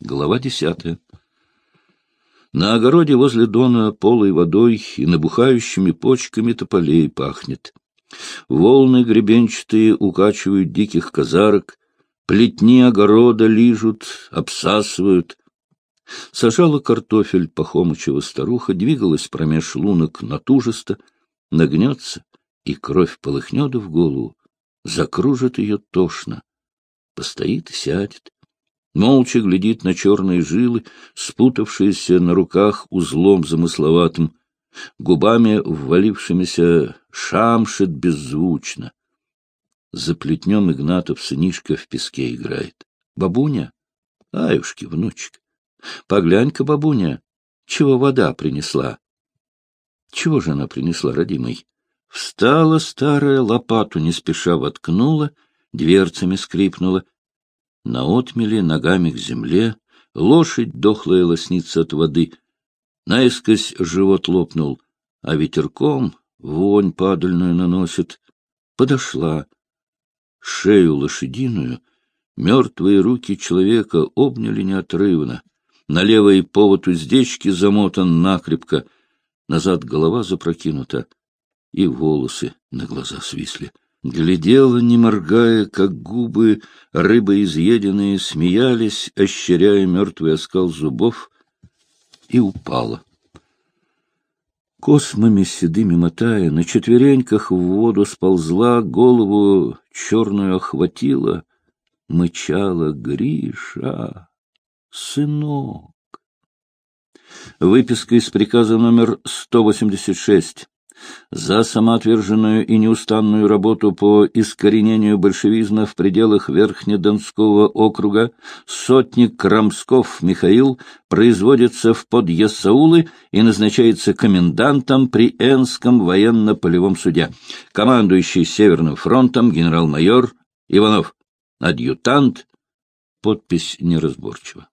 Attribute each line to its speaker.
Speaker 1: Глава десятая. На огороде возле дона полой водой и набухающими почками тополей пахнет. Волны гребенчатые укачивают диких казарок, плетни огорода лижут, обсасывают. Сажала картофель Пахомычева старуха, двигалась промеж лунок натужисто, нагнется, и кровь полыхнет в голову, закружит ее тошно. Постоит и сядет. Молча глядит на черные жилы, спутавшиеся на руках узлом замысловатым, губами ввалившимися шамшит беззвучно. За плетнем Игнатов сынишка в песке играет. Бабуня? Аюшки, внучек. Поглянь-ка, бабуня, чего вода принесла. Чего же она принесла, родимый? Встала старая, лопату не спеша воткнула, дверцами скрипнула. На отмеле, ногами к земле, лошадь дохлая лоснится от воды. Наискось живот лопнул, а ветерком вонь падальную наносит. Подошла. Шею лошадиную мертвые руки человека обняли неотрывно. На левой повод уздечки замотан накрепко, назад голова запрокинута, и волосы на глаза свисли. Глядела, не моргая, как губы, рыбы изъеденные, смеялись, ощеряя мертвый оскал зубов, и упала. Космами седыми мотая, на четвереньках в воду сползла, голову черную охватила, мычала Гриша сынок. Выписка из приказа номер 186 за самоотверженную и неустанную работу по искоренению большевизма в пределах Верхнедонского округа сотник Крамсков Михаил производится в подъясаулы и назначается комендантом при Энском военно-полевом суде. Командующий Северным фронтом генерал-майор Иванов. Адъютант. Подпись неразборчива.